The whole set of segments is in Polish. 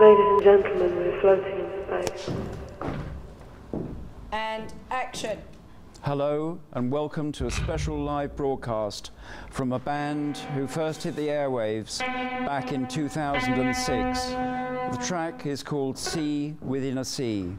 Ladies and gentlemen, we're floating in space. And action. Hello, and welcome to a special live broadcast from a band who first hit the airwaves back in 2006. The track is called Sea Within a Sea.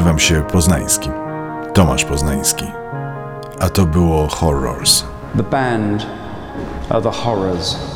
Nazywam się Poznański. Tomasz Poznański. A to było Horrors. The band are the horrors.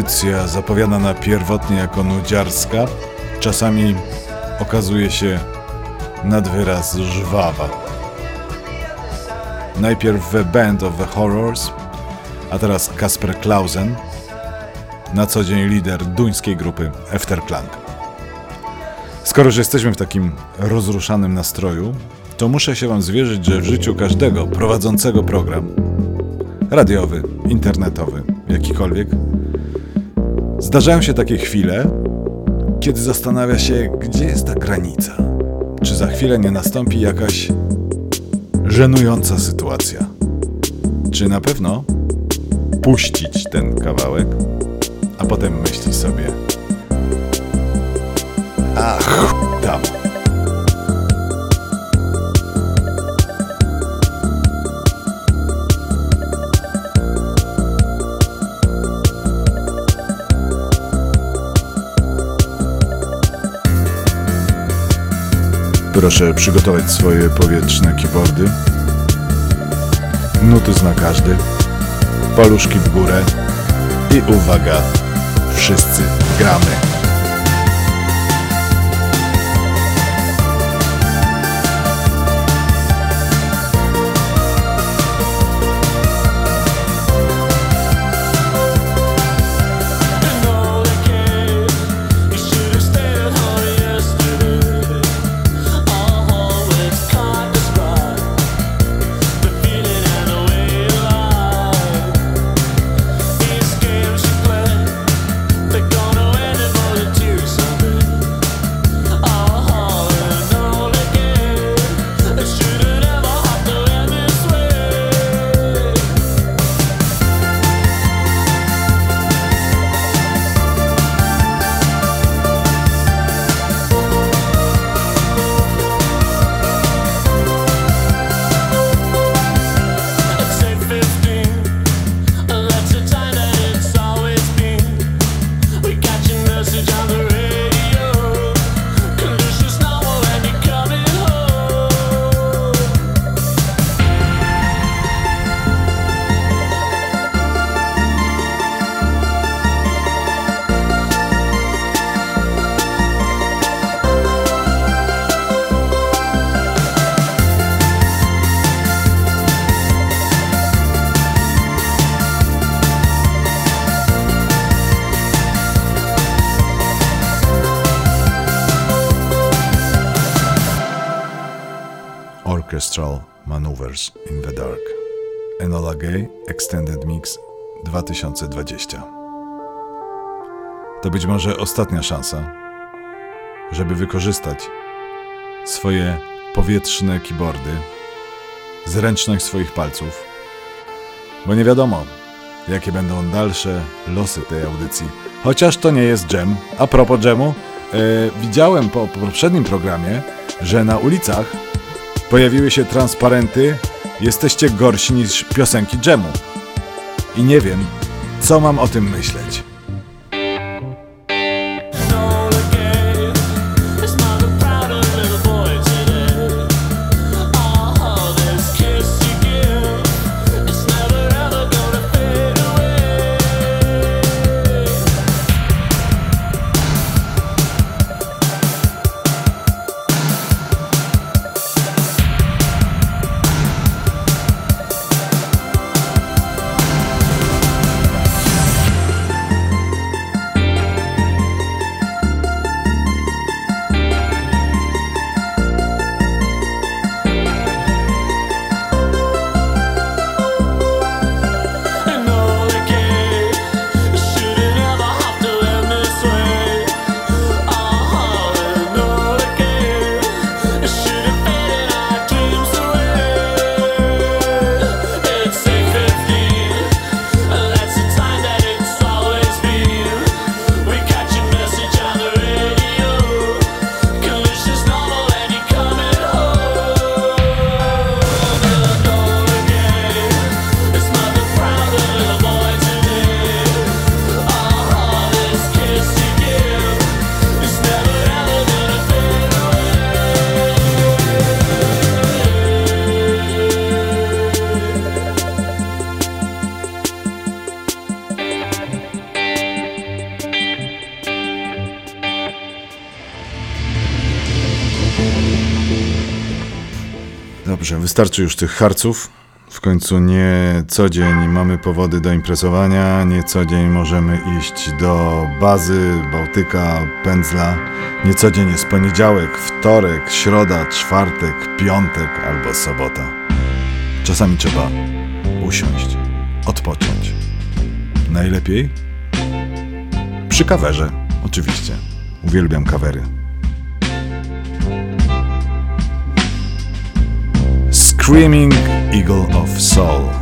Audycja zapowiadana pierwotnie jako nudziarska, czasami okazuje się nad wyraz żwawa. Najpierw The Band of the Horrors, a teraz Kasper Klausen, na co dzień lider duńskiej grupy Efterklang. Skoro już jesteśmy w takim rozruszanym nastroju, to muszę się Wam zwierzyć, że w życiu każdego prowadzącego program, radiowy, internetowy, jakikolwiek, zdarzają się takie chwile, kiedy zastanawia się, gdzie jest ta granica. Czy za chwilę nie nastąpi jakaś żenująca sytuacja? Czy na pewno puścić ten kawałek, a potem myśli sobie: Ach, tam. Proszę przygotować swoje powietrzne keyboardy. Nuty zna każdy. Paluszki w górę. I uwaga, wszyscy gramy. Maneuvers in the Dark. Enola Gay Extended Mix 2020. To być może ostatnia szansa, żeby wykorzystać swoje powietrzne keyboardy, zręczność swoich palców, bo nie wiadomo, jakie będą dalsze losy tej audycji. Chociaż to nie jest dżem. A propos dżemu, e, widziałem po, po poprzednim programie, że na ulicach pojawiły się transparenty Jesteście gorsi niż piosenki dżemu. I nie wiem, co mam o tym myśleć. Starczy już tych harców. W końcu nie co dzień mamy powody do imprezowania, nie co dzień możemy iść do bazy, Bałtyka, pędzla. Nie co dzień jest poniedziałek, wtorek, środa, czwartek, piątek albo sobota. Czasami trzeba usiąść, odpocząć. Najlepiej przy kawerze, oczywiście. Uwielbiam kawery. Screaming Eagle of Soul.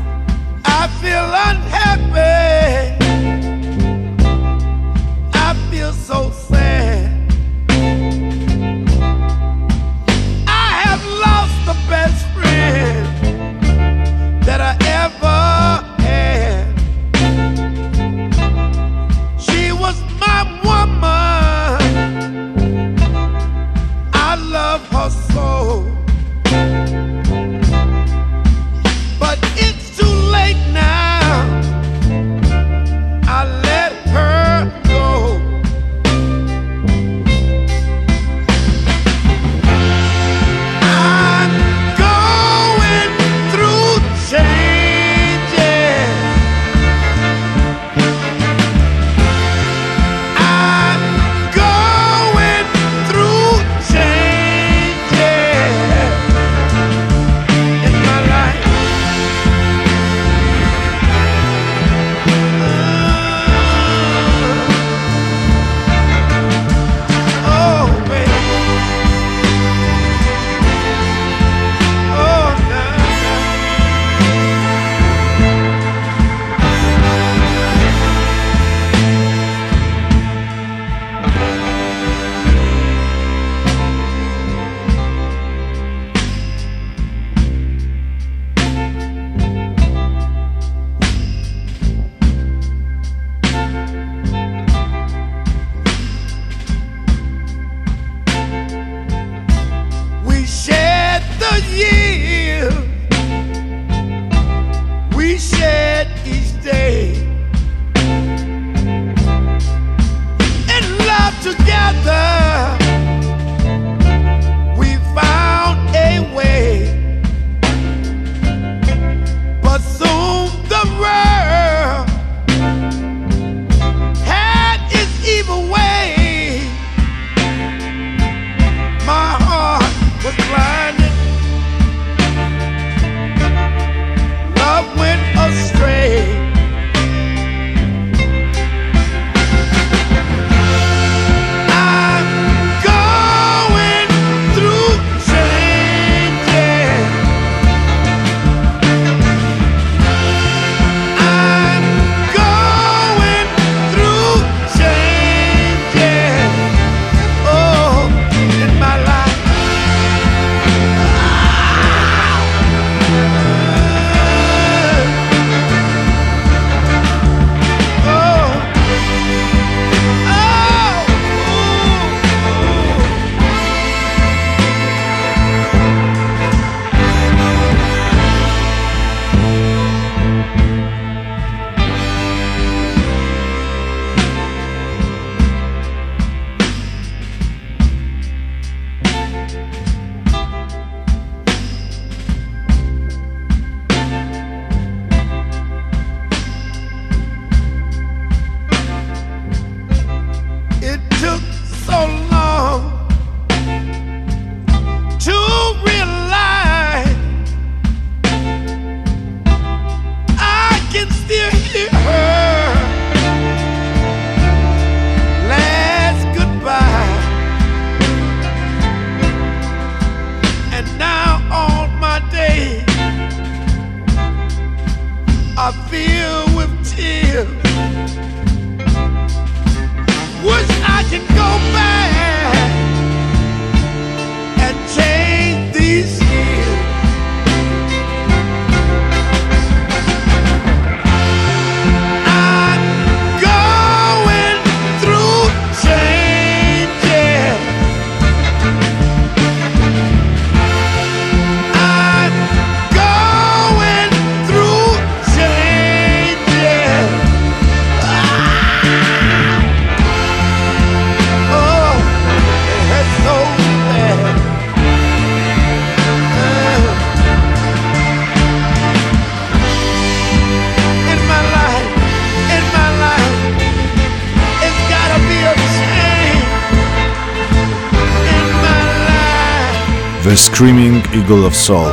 Screaming Eagle of Soul.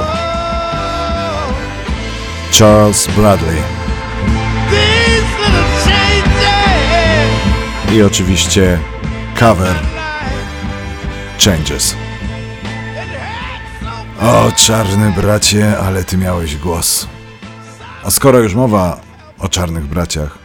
Charles Bradley. I oczywiście cover Changes. O, czarny bracie, ale ty miałeś głos. A skoro już mowa o czarnych braciach,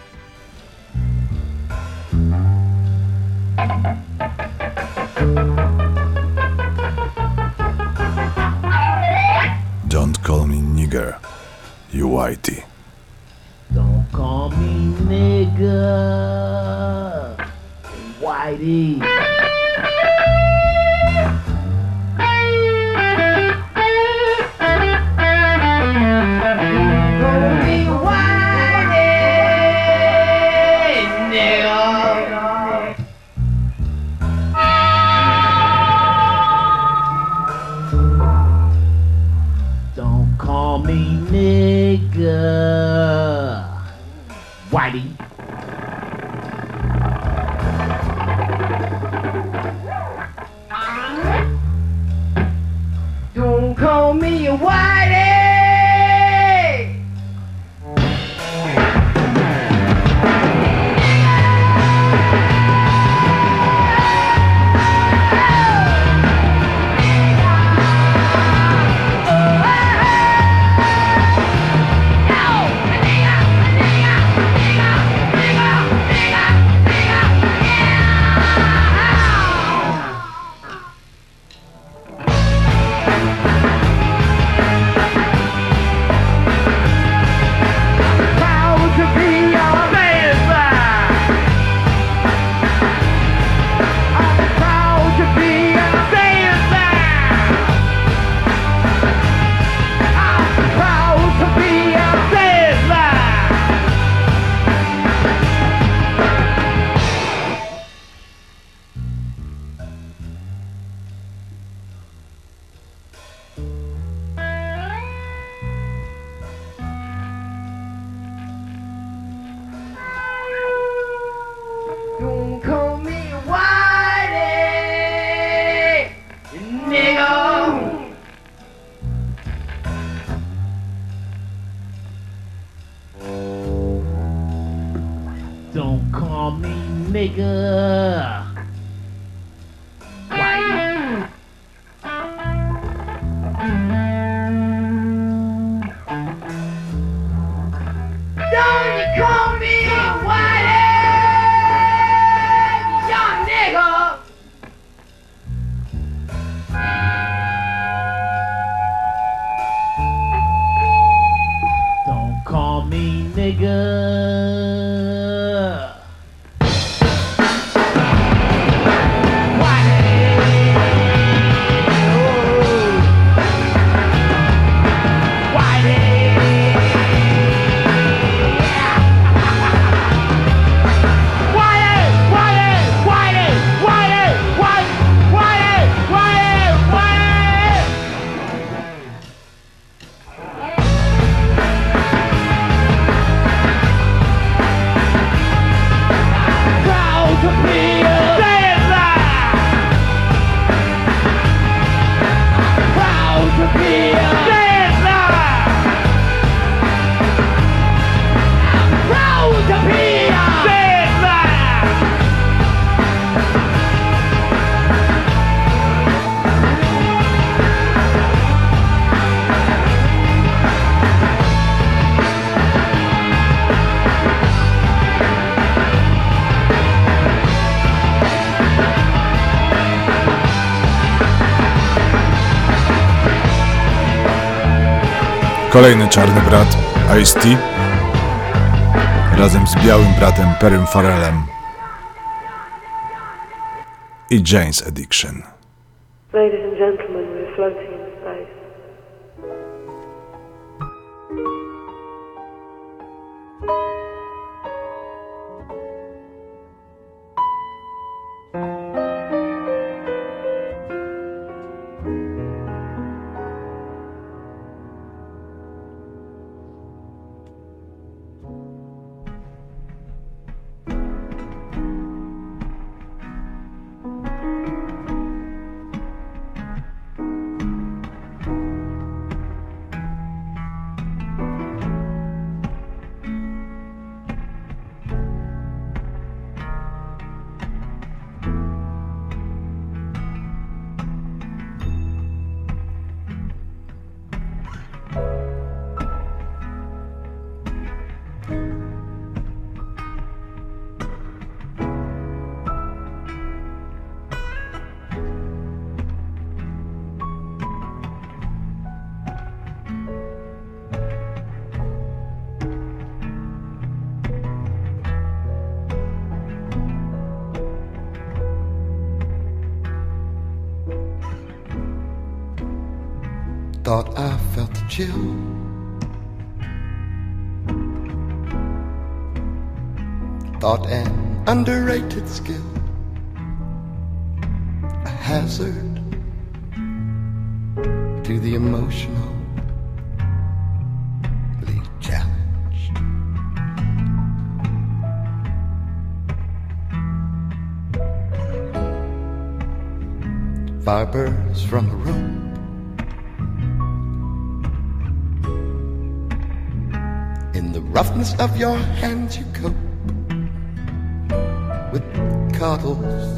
Kolejny czarny brat, Ice-T, razem z białym bratem Perrym Farrellem i Jane's Addiction. Ladies and gentlemen, we're floating chill. Thought an underrated skill, a hazard to the emotionally challenged. From the rope. Roughness of your hands, you cope with cuddles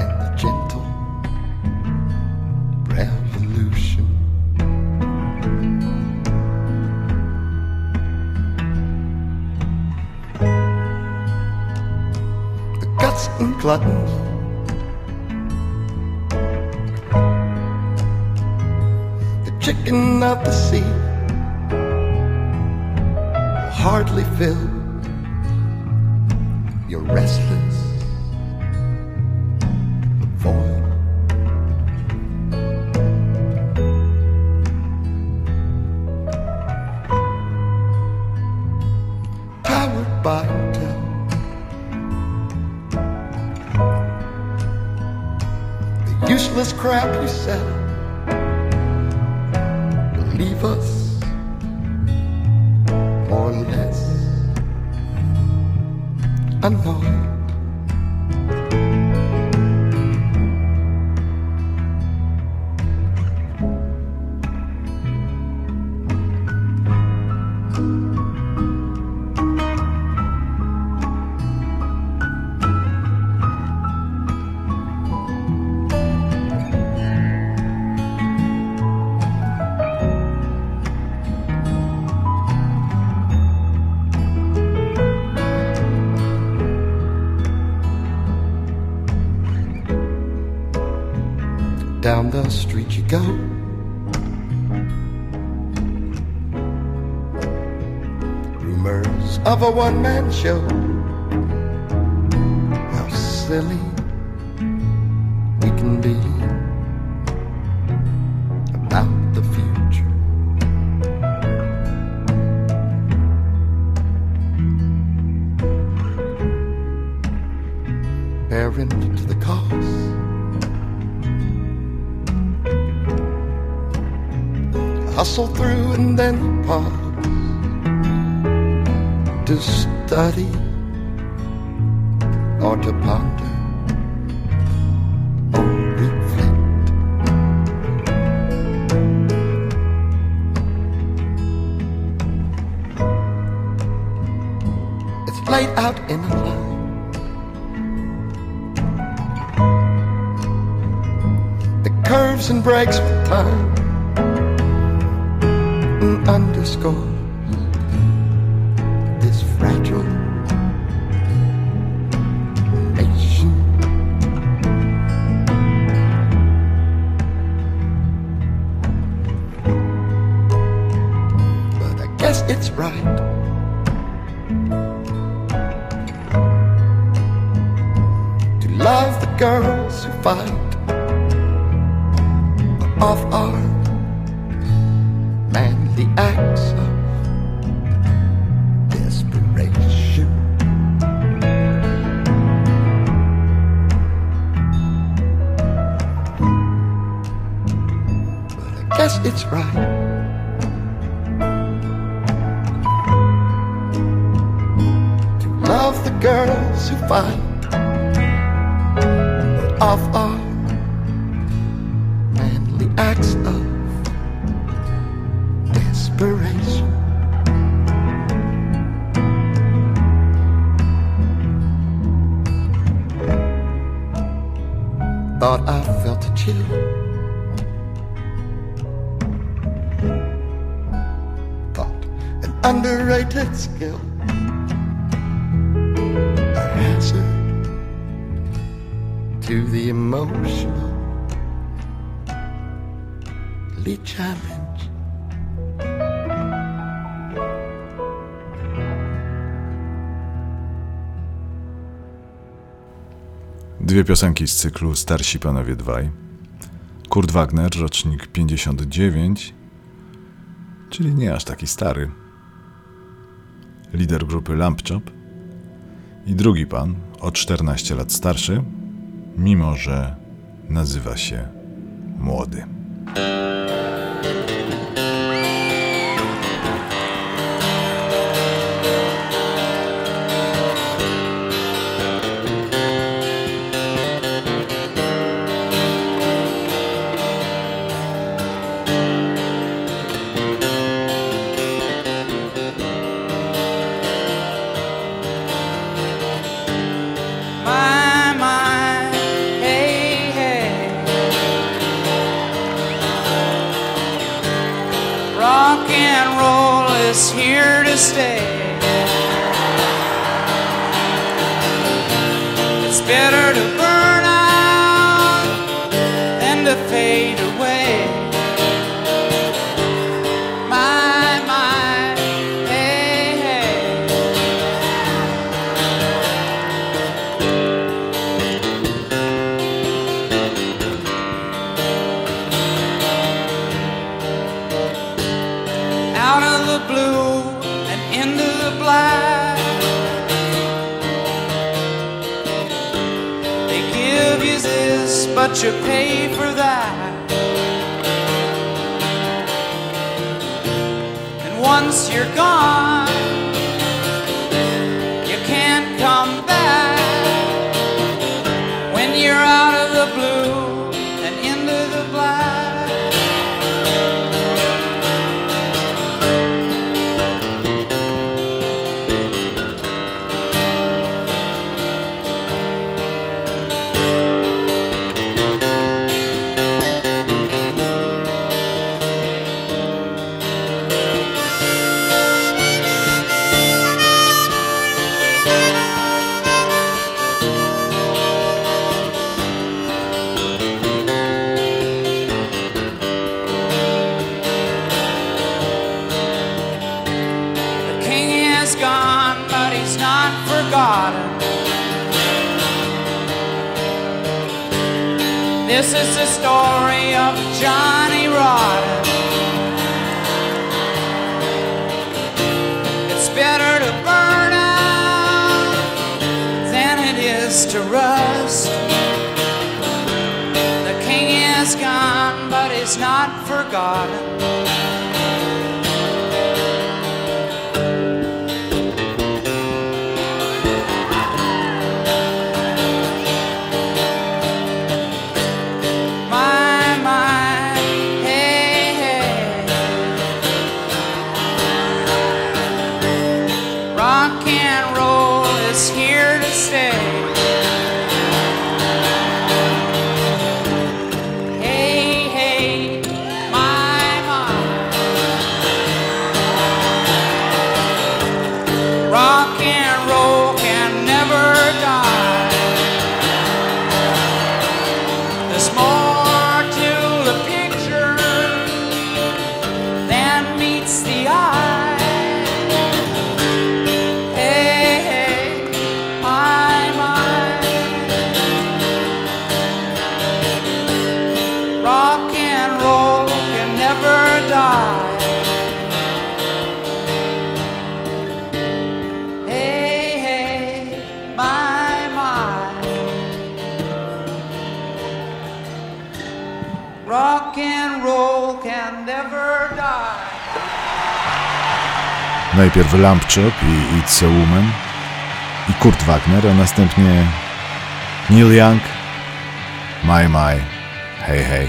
and the gentle revolution. The guts and gluttons. The chicken of the sea hardly fill your restless void. Powered by. The useless crap you sell will leave us 烦恼。One man show. Underscores this fragile nation. But I guess it's right. To love the girls who fight off dwie piosenki z cyklu Starsi Panowie Dwaj. Kurt Wagner, rocznik 59, czyli nie aż taki stary. Lider grupy Lampchop. I drugi pan, o 14 lat starszy, mimo że nazywa się Młody. stay. Najpierw Lampczuk i It's a Woman i Kurt Wagner, a następnie Neil Young, My My, Hey Hey.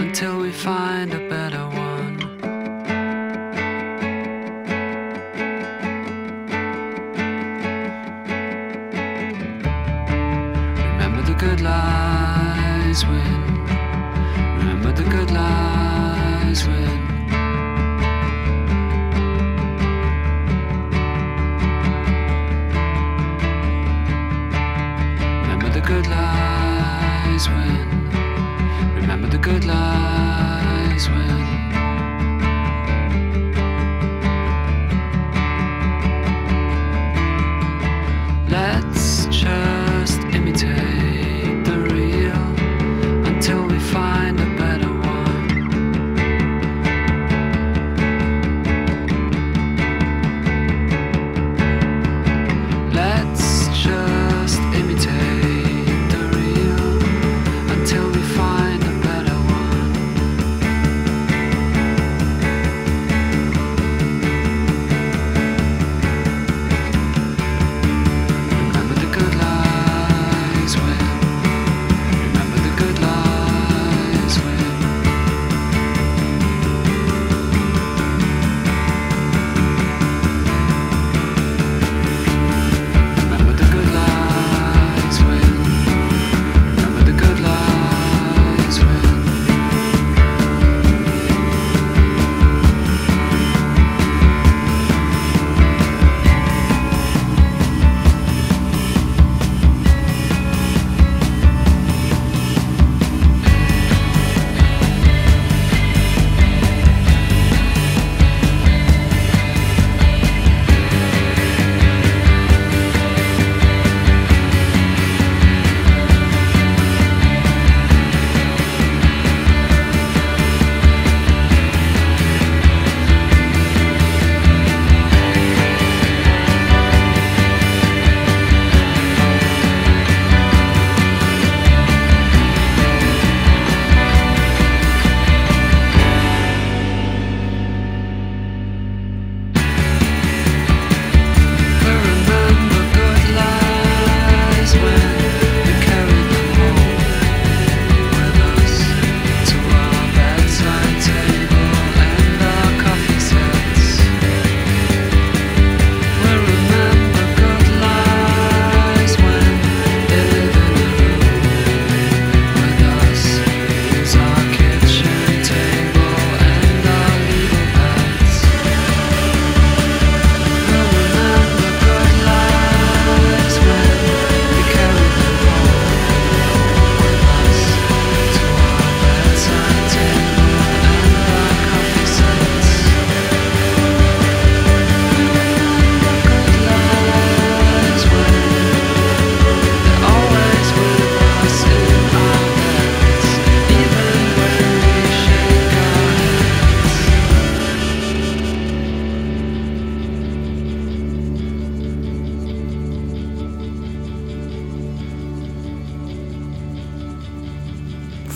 until we find a better one.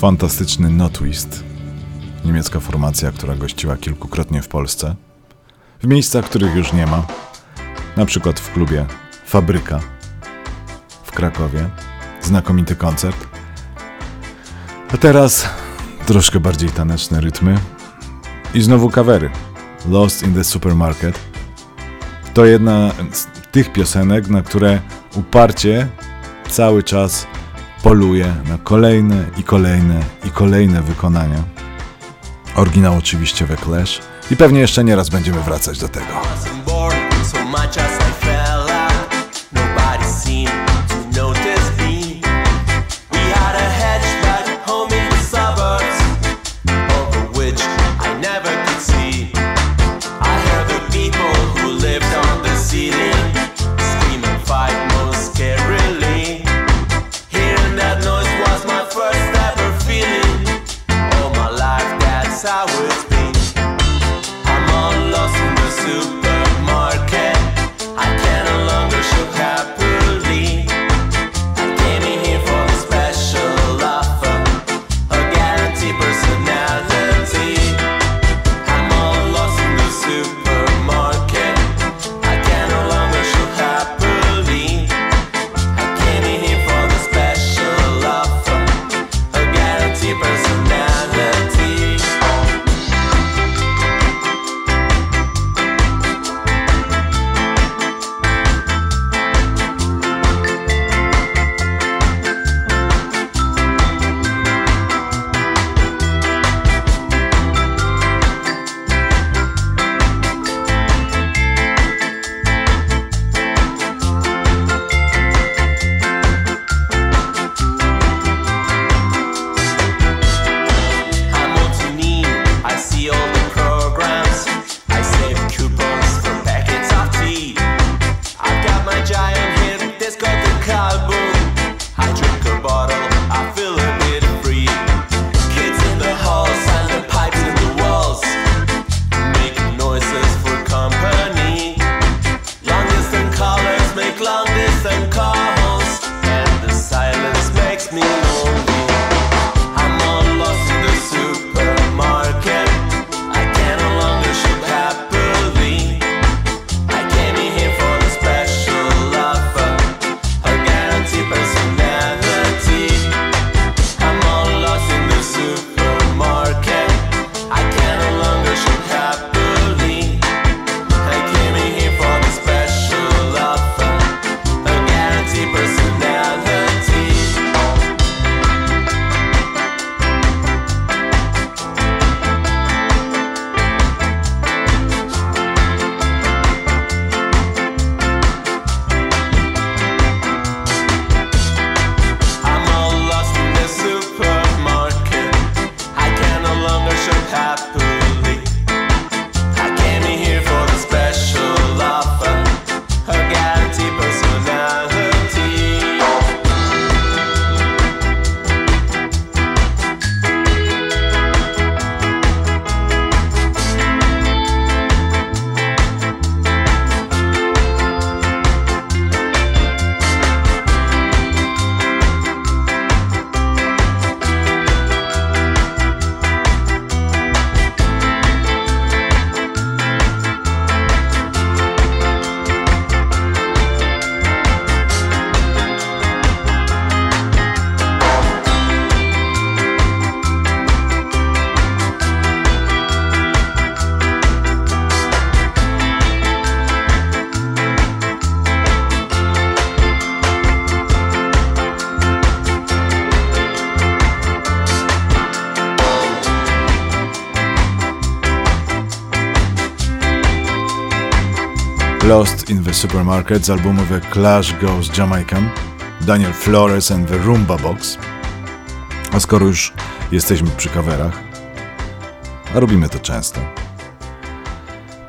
Fantastyczny No Twist. Niemiecka formacja, która gościła kilkukrotnie w Polsce. W miejscach, których już nie ma. Na przykład w klubie Fabryka w Krakowie. Znakomity koncert. A teraz troszkę bardziej taneczne rytmy. I znowu kawery. Lost in the Supermarket. To jedna z tych piosenek, na które uparcie cały czas poluje na kolejne i kolejne i kolejne wykonania. Oryginał oczywiście we Clash i pewnie jeszcze nieraz będziemy wracać do tego. Lost in the Supermarket z albumu The Clash Goes Jamaican, Daniel Flores and the Rumba Box. A skoro już jesteśmy przy coverach, a robimy to często,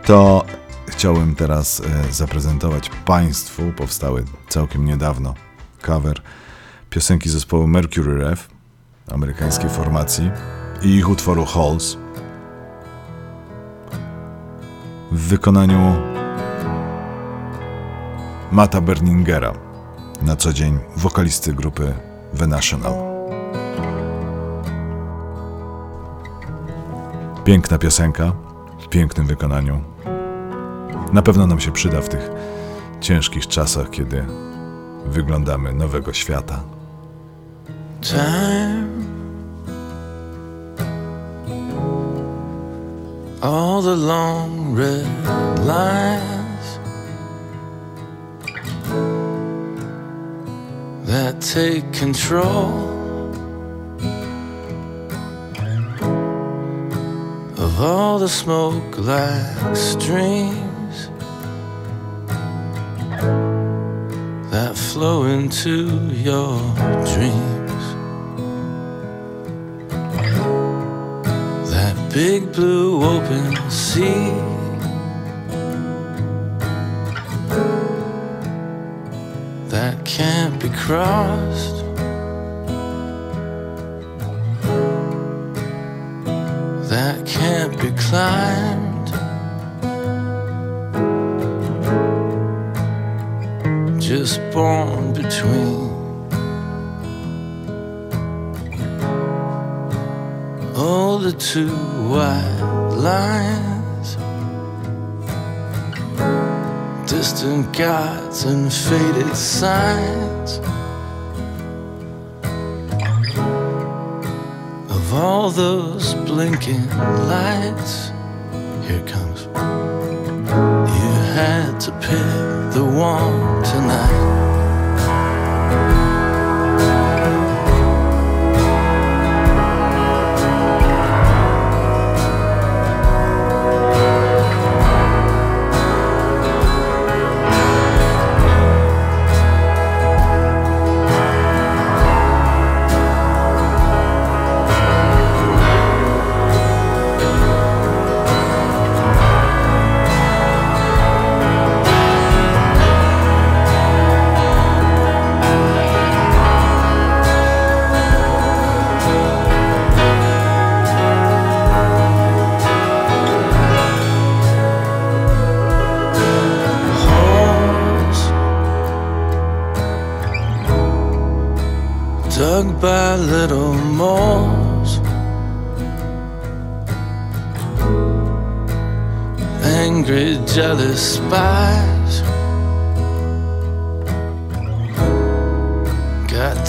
to chciałem teraz e, zaprezentować Państwu, powstały całkiem niedawno, cover piosenki zespołu Mercury Rev, amerykańskiej formacji, i ich utworu Halls w wykonaniu Mata Berningera, na co dzień wokalisty grupy The National. Piękna piosenka, w pięknym wykonaniu. Na pewno nam się przyda w tych ciężkich czasach, kiedy wyglądamy nowego świata. time. All the long red lines that take control of all the smoke like streams that flow into your dreams. That big blue open sea. Can't be crossed. That can't be climbed. just born between all the two white lines, distant gods and faded signs of all those blinking lights. Here comes. You had to pick the one tonight.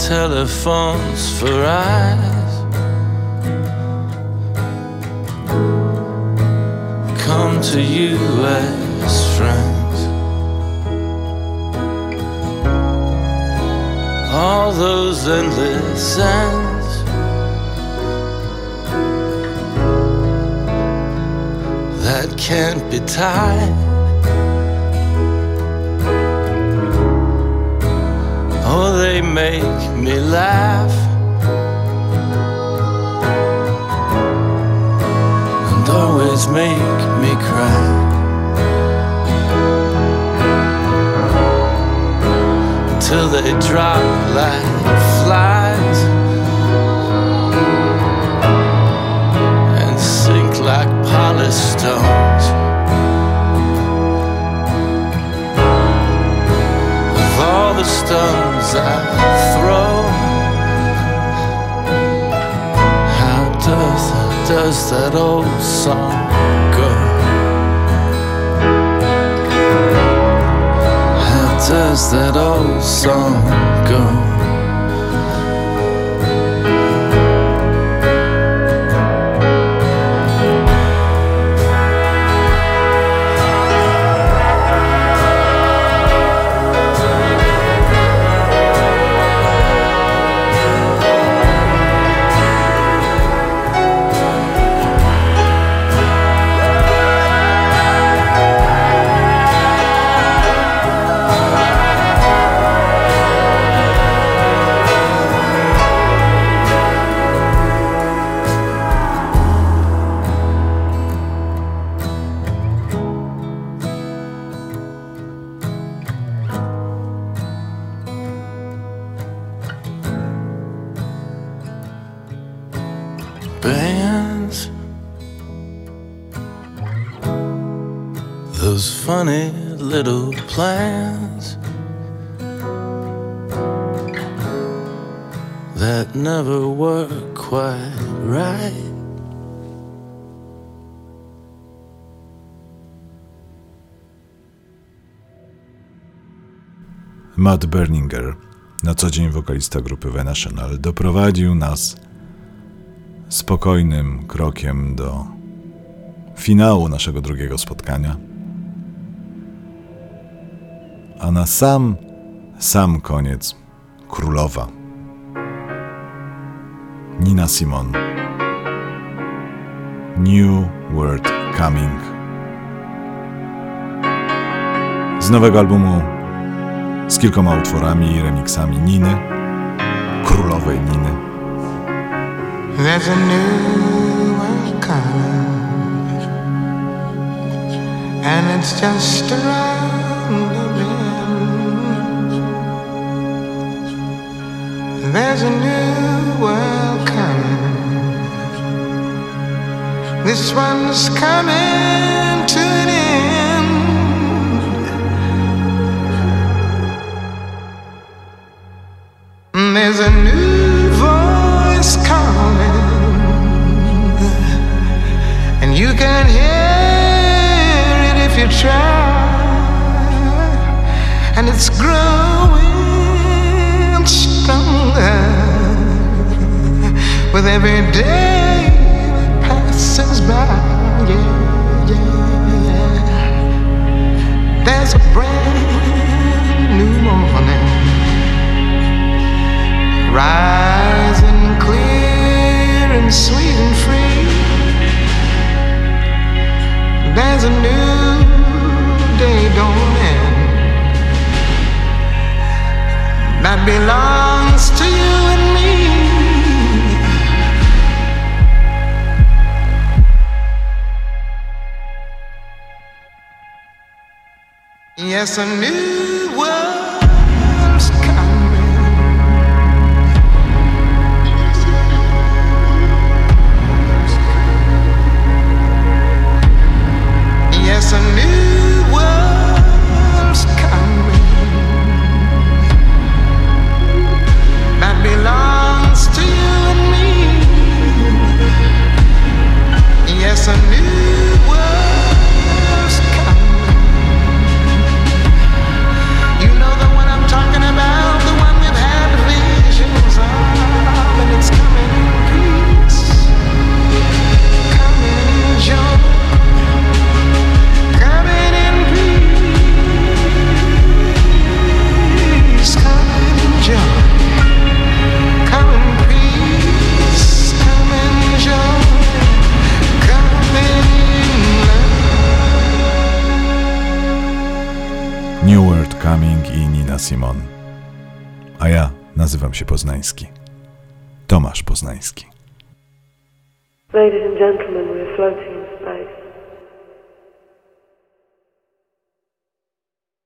Telephones for eyes. Come to you as friends. all those endless ends. That can't be tied. Oh, they make me laugh. And always make me cry. till they drop like Throw, how does does that old song go? How does that old song go? Funny little plans that never work quite right. Matt Berninger, na co dzień wokalista grupy The National, doprowadził nas spokojnym krokiem do finału naszego drugiego spotkania. A na sam, sam koniec królowa Nina Simon. New World Coming. Z nowego albumu z kilkoma utworami i remixami Niny, królowej Niny. There's a new world coming, and it's just around There's a new world coming. This one's coming to an end. There's a new voice calling, and you can hear it if you try, and it's growing with every day some I. Poznański. Tomasz Poznański. Ladies and gentlemen, we're floating